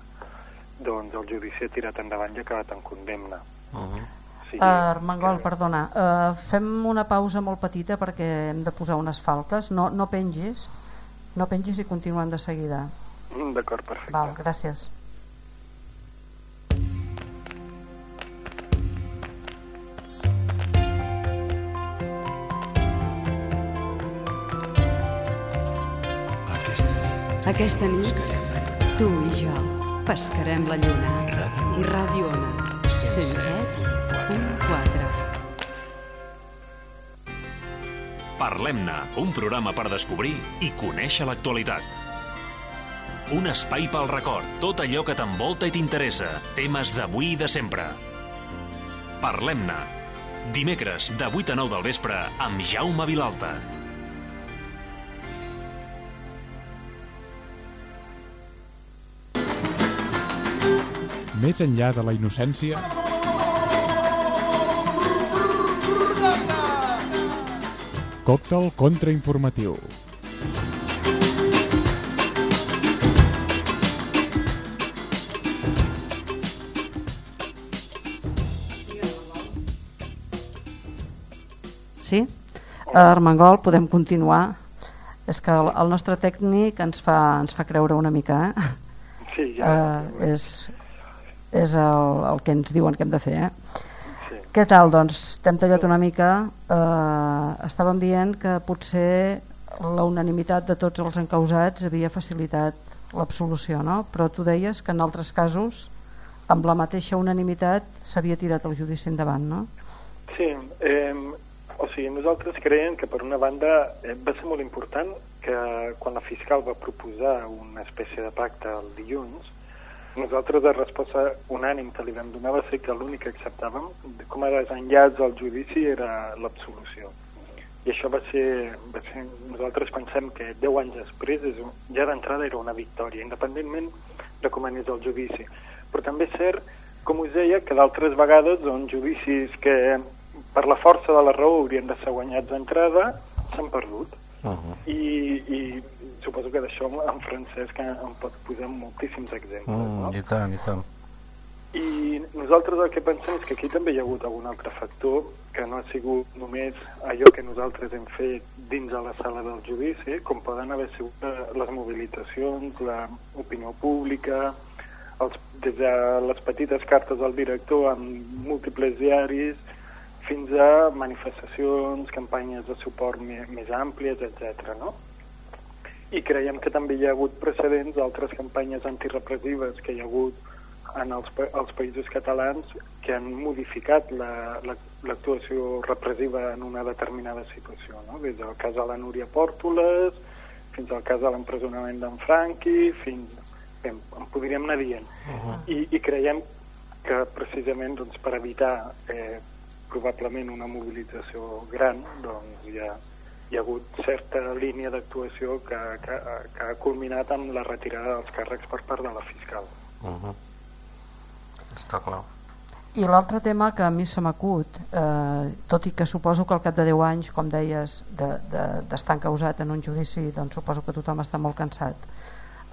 doncs el judici ha tirat endavant i ha acabat en condemna. Uh -huh. Sí, Uh, Armengol, perdona, uh, fem una pausa molt petita perquè hem de posar unes falques. No, no pengis, no pengis i continuem de seguida. D'acord, perfecte. Val, gràcies. Aquesta nit Aquesta nit, tu i jo pescarem la lluna. I Ràdio Ona, 107.4. Parlem-ne, un programa per descobrir i conèixer l'actualitat. Un espai pel record, tot allò que t'envolta i t'interessa, temes d'avui i de sempre. Parlem-ne, dimecres de 8 a 9 del vespre amb Jaume Vilalta. Més enllà de la innocència, còctel contrainformatiu. Sí? Armengol, podem continuar. És que el, el nostre tècnic ens fa, ens fa creure una mica, eh? Sí, ja. Uh, és és el, el que ens diuen que hem de fer, eh? Què tal, doncs? T'hem tallat una mica. Eh, estàvem dient que potser la unanimitat de tots els encausats havia facilitat l'absolució, no? Però tu deies que en altres casos, amb la mateixa unanimitat, s'havia tirat el judici endavant, no? Sí, eh, o sigui, nosaltres creiem que per una banda eh, va ser molt important que quan la fiscal va proposar una espècie de pacte el dilluns, nosaltres de resposta unànim que li vam donar va ser que l'únic que acceptàvem com a desenllaç al judici era l'absolució. I això va ser, va ser... Nosaltres pensem que 10 anys després és, un- ja d'entrada era una victòria, independentment de com anés el judici. Però també és cert, com us deia, que d'altres vegades doncs, judicis que per la força de la raó haurien de ser guanyats d'entrada s'han perdut. Uh -huh. I, i suposo que d'això en Francesc em pot posar moltíssims exemples. Mm, no? I tant, i tant. I nosaltres el que pensem és que aquí també hi ha hagut algun altre factor que no ha sigut només allò que nosaltres hem fet dins de la sala del judici, com poden haver sigut eh, les mobilitzacions, l'opinió pública, els, des de les petites cartes al director amb múltiples diaris fins a manifestacions, campanyes de suport més, més àmplies, etc. no? I creiem que també hi ha hagut precedents d'altres campanyes antirepressives que hi ha hagut en els, els països catalans que han modificat la- la- l'actuació repressiva en una determinada situació, no? des del cas de la Núria Pòrtoles fins al cas de l'empresonament d'en Franqui, fins... Bé, en podríem anar dient. I, I creiem que precisament doncs, per evitar eh, probablement una mobilització gran, doncs hi ha, hi ha hagut certa línia d'actuació que, que, que ha culminat amb la retirada dels càrrecs per part de la fiscal. Uh -huh. Està clar. I l'altre tema que a mi se m'acut, eh, tot i que suposo que al cap de 10 anys, com deies, d'estar de, d'estar encausat en un judici, doncs suposo que tothom està molt cansat,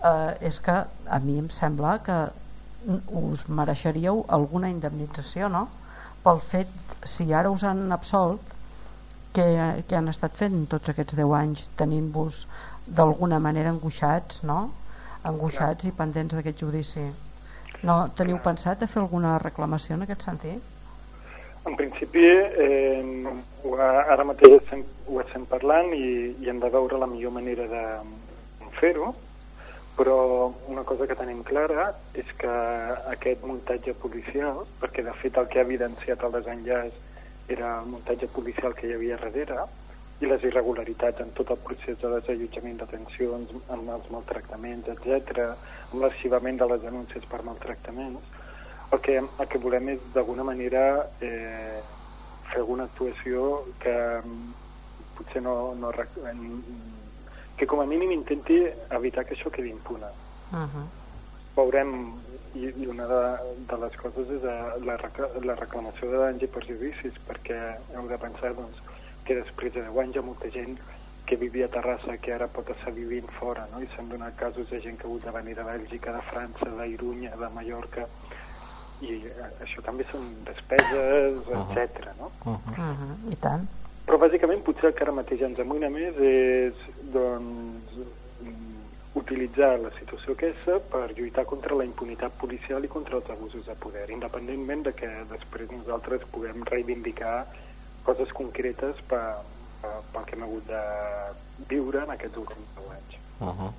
eh, és que a mi em sembla que us mereixeríeu alguna indemnització, no? Pel fet, si ara us han absolt, què, què han estat fent tots aquests 10 anys, tenint-vos d'alguna manera angoixats, no? Angoixats i pendents d'aquest judici. No, teniu pensat a fer alguna reclamació en aquest sentit? En principi, eh, ara mateix estem, ho estem parlant i, i hem de veure la millor manera de fer-ho, però una cosa que tenim clara és que aquest muntatge policial, perquè de fet el que ha evidenciat el desenllaç era el muntatge policial que hi havia darrere, i les irregularitats en tot el procés de desallotjament de tensions, amb els maltractaments, etc, amb l'arxivament de les denúncies per maltractaments, el que, el que volem és d'alguna manera eh, fer alguna actuació que mm, potser no, no que com a mínim intenti evitar que això quedi impune. Uh -huh. Veurem, i, i una de, de les coses és eh, la, la reclamació de danys i perjudicis, perquè heu de pensar doncs, que després de 10 anys hi ha molta gent que vivia a Terrassa que ara pot estar vivint fora, no? i s'han donat casos de gent que ha hagut de venir de Bèlgica, de França, d'Irunya, de Mallorca, i eh, això també són despeses, uh -huh. etc. no? Uh -huh. I tant. Però bàsicament potser el que ara mateix ens amoïna més és doncs, mm, utilitzar la situació aquesta per lluitar contra la impunitat policial i contra els abusos de poder, independentment de que després nosaltres puguem reivindicar coses concretes per, per, pel que hem hagut de viure en aquests últims 10 anys. Uh -huh.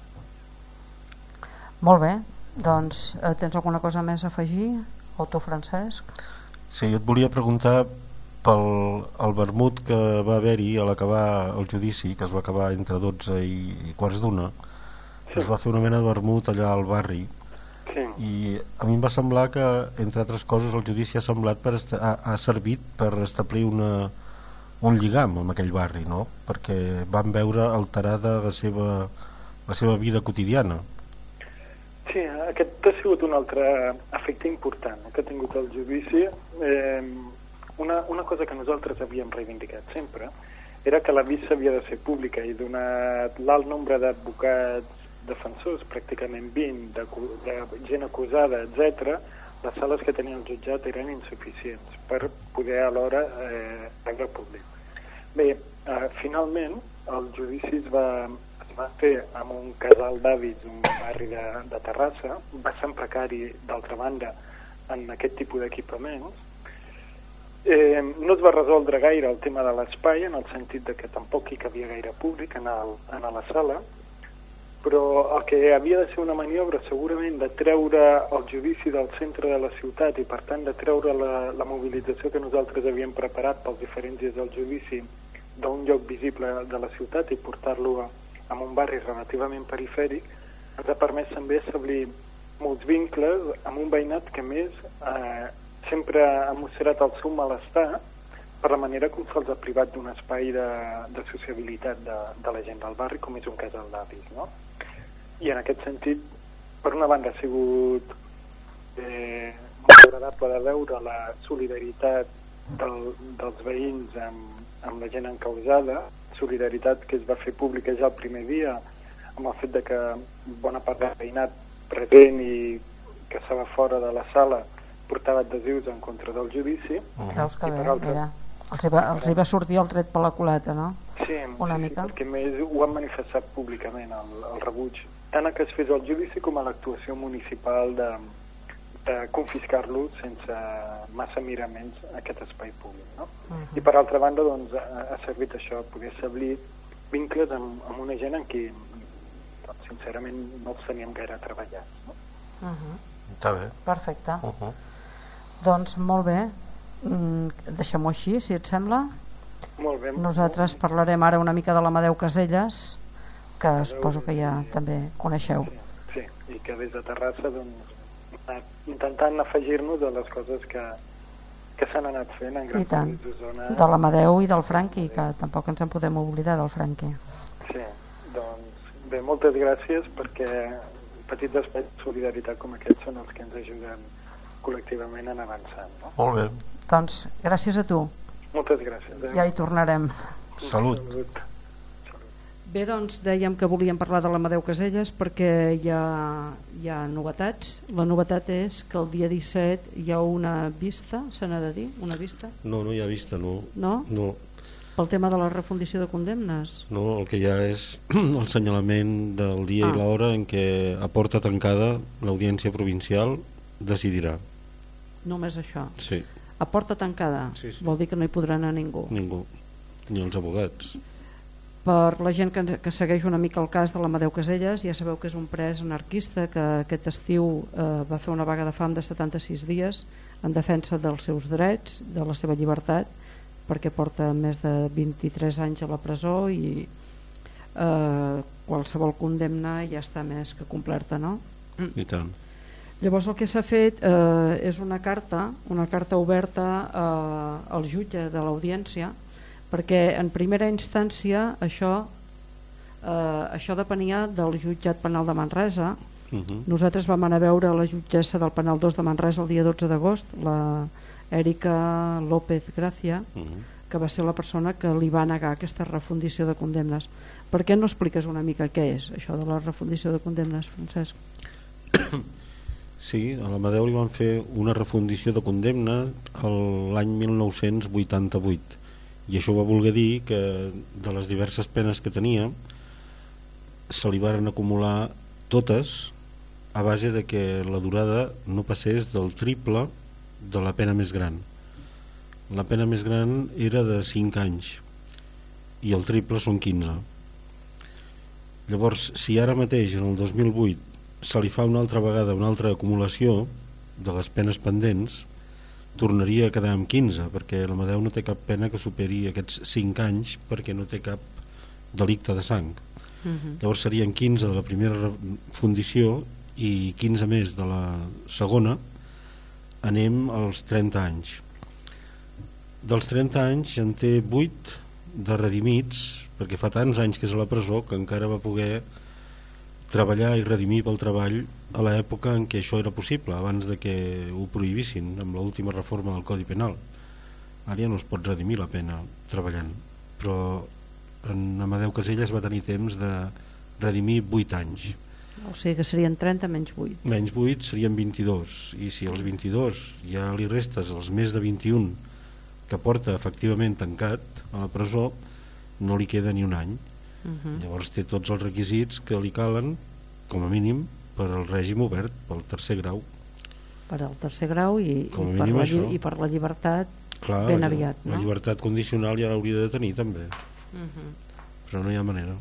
Molt bé, doncs eh, tens alguna cosa més a afegir? Tu, Francesc? Sí, jo et volia preguntar pel el vermut que va haver-hi a l'acabar el judici, que es va acabar entre 12 i, i quarts d'una, sí. es va fer una mena de vermut allà al barri, Sí. i a mi em va semblar que, entre altres coses, el judici ha, semblat per ha, ha servit per establir una, un lligam amb aquell barri, no? perquè van veure alterada la seva, la seva vida quotidiana. Sí, aquest ha sigut un altre efecte important que ha tingut el judici. Eh, una, una cosa que nosaltres havíem reivindicat sempre era que la vista havia de ser pública i donat l'alt nombre d'advocats defensors, pràcticament 20, de, de gent acusada, etc., les sales que tenia el jutjat eren insuficients per poder alhora eh, veure públic. Bé, eh, finalment el judici es va, es va fer amb un casal d'àvits, un barri de, de Terrassa, bastant precari, d'altra banda, en aquest tipus d'equipaments. Eh, no es va resoldre gaire el tema de l'espai, en el sentit de que tampoc hi cabia gaire públic en, el, en la sala, però el que havia de ser una maniobra segurament de treure el judici del centre de la ciutat i per tant de treure la, la mobilització que nosaltres havíem preparat pels diferents dies del judici d'un lloc visible de la ciutat i portar-lo a, a un barri relativament perifèric ens ha permès també establir molts vincles amb un veïnat que més eh, sempre ha mostrat el seu malestar per la manera com se'ls ha privat d'un espai de, de sociabilitat de, de la gent del barri com és un casal d'avis, no? I en aquest sentit, per una banda ha sigut eh, molt agradable de veure la solidaritat del, dels veïns amb, amb la gent encausada, solidaritat que es va fer pública ja el primer dia amb el fet de que bona part del veïnat present i que estava fora de la sala portava adhesius en contra del judici. Veus que I bé, per altra- mira. Els hi, va, els hi va sortir el tret per la culata, no? Sí, Una sí, mica. sí, perquè més ho han manifestat públicament, el, el rebuig, tant a que es fes el judici com a l'actuació municipal de, de confiscar-lo sense massa miraments a aquest espai públic. No? I per altra banda, doncs, ha, ha servit això, poder establir vincles amb, amb una gent en qui doncs, sincerament no els teníem gaire treballats. No? Uh -huh. Està bé. Perfecte. Uh -huh. Doncs molt bé, mm, deixem-ho així, si et sembla. Molt bé. Nosaltres parlarem ara una mica de l'Amadeu Caselles, que suposo que ja també coneixeu. Sí, i que des de Terrassa doncs, intentant afegir-nos a les coses que, que s'han anat fent en I gran tant, part d'Osona. de l'Amadeu i del Franqui, que tampoc ens en podem oblidar del Franqui. Sí, doncs bé, moltes gràcies perquè petits espais de solidaritat com aquests són els que ens ajuden col·lectivament a anar avançant. No? Molt bé. Doncs gràcies a tu, Moltes gràcies. Eh? ja hi tornarem. Salut. Salut. Bé, doncs dèiem que volíem parlar de l'Amadeu Caselles perquè hi ha, hi ha novetats. La novetat és que el dia 17 hi ha una vista, se n'ha de dir, una vista, No, no hi ha vista, no. no? No, Pel tema de la refundició de condemnes. no el que hi ha és el senyalament del dia Ah. i l'hora en què a porta tancada l'audiència provincial decidirà. Només això. Sí, A porta tancada Sí, sí. vol dir que no hi podrà anar ningú. ningú, ni els abogats. Per la gent que, que segueix una mica el cas de l'Amadeu Caselles, ja sabeu que és un pres anarquista que aquest estiu eh, va fer una vaga de fam de 76 dies en defensa dels seus drets, de la seva llibertat, perquè porta més de 23 anys a la presó i eh, qualsevol condemna ja està més que complerta, no? I tant. Llavors el que s'ha fet eh, és una carta, una carta oberta eh, al jutge de l'audiència perquè en primera instància això, eh, això depenia del jutjat penal de Manresa. Uh -huh. Nosaltres vam anar a veure la jutgessa del penal 2 de Manresa el dia 12 d'agost, la Erika López Gracia, Uh -huh. que va ser la persona que li va negar aquesta refundició de condemnes. Per què no expliques una mica què és això de la refundició de condemnes, Francesc? Sí, a l'Amadeu li van fer una refundició de condemna l'any 1988 i això va voler dir que de les diverses penes que tenia se li varen acumular totes a base de que la durada no passés del triple de la pena més gran. La pena més gran era de 5 anys i el triple són 15. Llavors, si ara mateix, en el 2008, se li fa una altra vegada una altra acumulació de les penes pendents, tornaria a quedar amb 15, perquè l'Amadeu no té cap pena que superi aquests 5 anys perquè no té cap delicte de sang. Mhm. Llavors serien 15 de la primera fundició i 15 més de la segona, anem als 30 anys. Dels 30 anys en té 8 de redimits, perquè fa tants anys que és a la presó que encara va poder treballar i redimir pel treball a l'època en què això era possible, abans de que ho prohibissin amb l'última reforma del Codi Penal. Ara ja no es pot redimir la pena treballant, però en Amadeu Caselles va tenir temps de redimir 8 anys. O sigui que serien 30 menys 8. Menys 8 serien 22, i si als 22 ja li restes els més de 21 que porta efectivament tancat a la presó, no li queda ni un any. Mhm. Llavors té tots els requisits que li calen, com a mínim, per al règim obert, pel tercer grau. Per al tercer grau i, i, Com a per, la, això. i per la llibertat Clar, ben la- aviat. La No? llibertat condicional ja l'hauria de tenir també, Mhm. però no hi ha manera.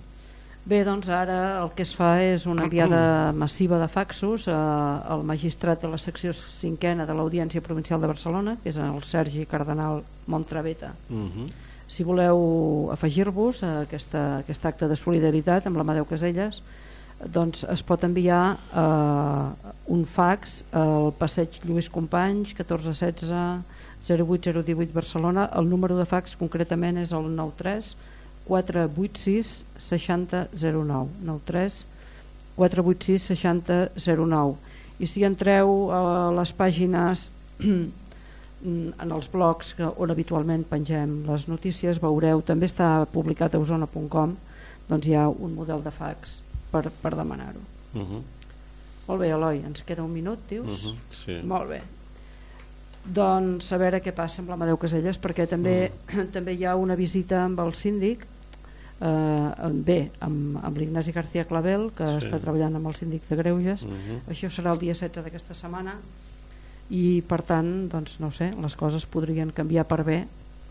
Bé, doncs ara el que es fa és una enviada massiva de faxos eh, al magistrat de la secció cinquena de l'Audiència Provincial de Barcelona, que és el Sergi Cardenal Montraveta. Mhm. Si voleu afegir-vos a aquesta, a aquest acte de solidaritat amb l'Amadeu Caselles, doncs es pot enviar eh, un fax al passeig Lluís Companys 1416 08018 Barcelona. El número de fax concretament és el 93 486 6009 93 486 6009 i si entreu a les pàgines en els blogs que, on habitualment pengem les notícies veureu, també està publicat a osona.com doncs hi ha un model de fax per, per demanar-ho Mhm. molt bé Eloi, ens queda un minut dius? Mhm, sí. molt bé doncs a veure què passa amb l'Amadeu Caselles perquè també, també hi ha una visita amb el síndic eh, bé, amb, amb l'Ignasi García Clavel que Sí. està treballant amb el síndic de Greuges Mhm. això serà el dia 16 d'aquesta setmana i per tant doncs no sé, les coses podrien canviar per bé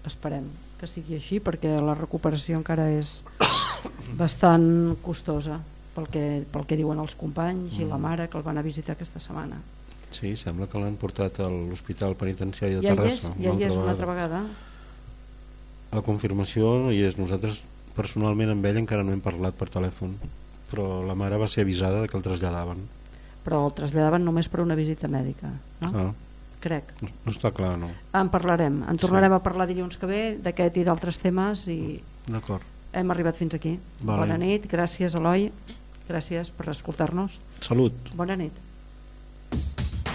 esperem que sigui així perquè la recuperació encara és bastant costosa pel que, pel que diuen els companys i la Mm. mare que el van a visitar aquesta setmana Sí, sembla que l'han portat a l'Hospital Penitenciari de ja hi és, Terrassa. ja hi és una altra vegada La confirmació no hi és. Nosaltres personalment amb ell encara no hem parlat per telèfon, però la mare va ser avisada de que el traslladaven. Però el traslladaven només per una visita mèdica no? Ah, crec. No, no està clar, no. en parlarem, en tornarem a parlar dilluns que ve d'aquest i d'altres temes i hem arribat fins aquí. Vale. bona nit, gràcies Eloi. Gràcies per escoltar-nos. Salut. bona nit